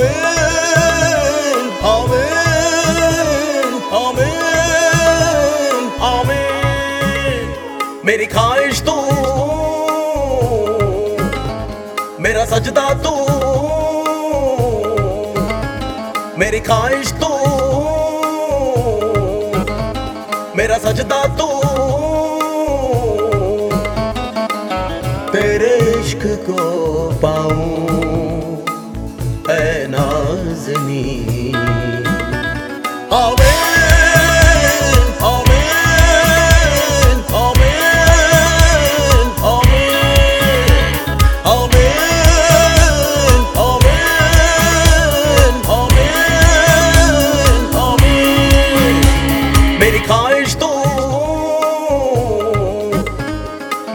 Amen, Amen, Amen, Amen. ਮੇਰੀ ਖਾਇਸ਼ ਤੂੰ ਮੇਰਾ ਸਜਦਾ ਤੂੰ ਮੇਰੀ ਖਾਇਸ਼ ਤੂੰ ਮੇਰਾ ਸਜਦਾ ਤੂੰ। ਤੇਰੇ ਇਸ਼ਕ ਕੋ ਪਾਉਂ।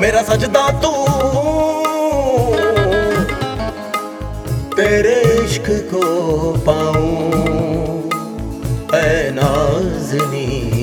ਮੇਰਾ ਸਜਦਾ ਤੂੰ ਤੇਰੇ ਇਸ਼ਕ ਕੋ ਪਾਉਂ है नाजनी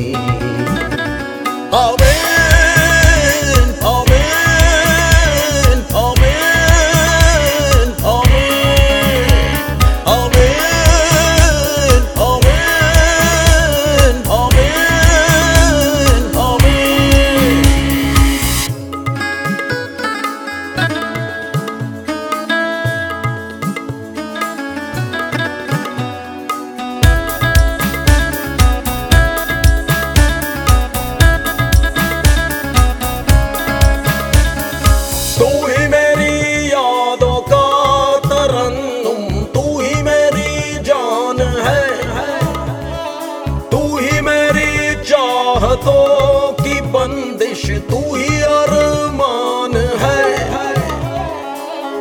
ਖੁਸ਼ ਤੂੰ ਹੀ ਅਰਮਾਨ ਹੈ।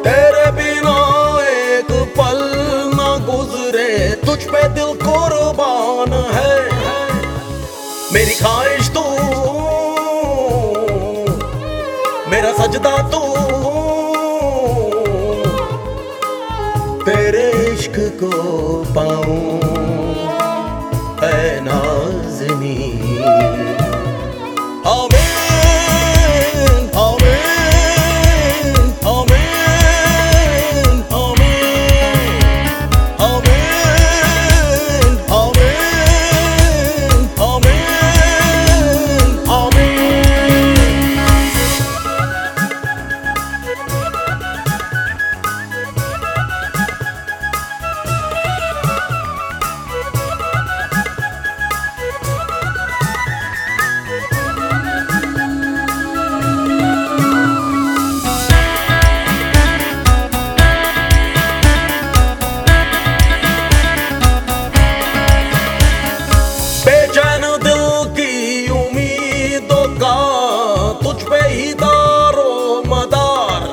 ਤੇਰੇ ਬਿਨਾ ਇੱਕ ਪਲ ਨਾ ਗੁਜ਼ਰੇ, ਤੁਝ ਪੇ ਦਿਲ ਕੁਰਬਾਨ ਹੈ। ਮੇਰੀ ਖਾਹਿਸ਼ ਤੂੰ, ਮੇਰਾ ਸਜਦਾ ਤੂੰ। ਤੇਰੇ इश्क को पाऊं ऐ नाजनी आओ ਮੁਝਪੇ ਦਾਰੋ ਮਦਾਰ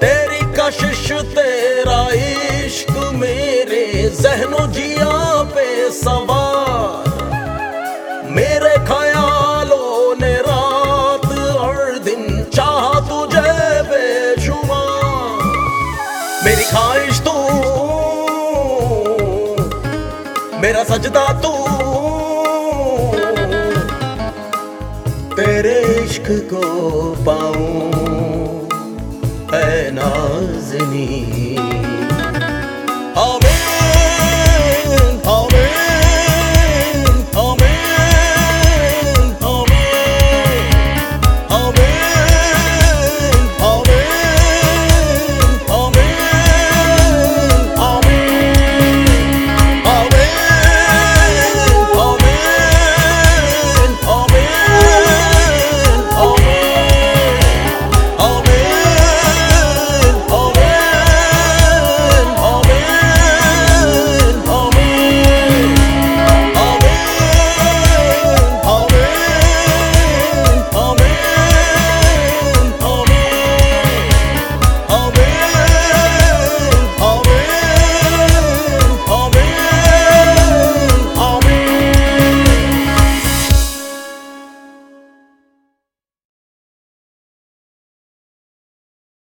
ਤੇਰੀ ਕਸ਼ਿਸ਼ ਤੇਰਾ ਇਸ਼ਕ ਮੇਰੇ ਜ਼ਹਿਨੋ ਜੀਆ ਪੇ ਸਵਾਰ ਮੇਰੇ ਖਿਆਲੋਂ ਨੇ ਰਾਤ ਔਰ ਦਿਨ ਚਾਹ ਤੁਝੇ ਬੇਸ਼ੁਮਾਰ ਮੇਰੀ ਖਾਇਸ਼ ਤੂੰ ਮੇਰਾ ਸਜਦਾ ਤੂੰ देख को पाऊं ऐ नाजनी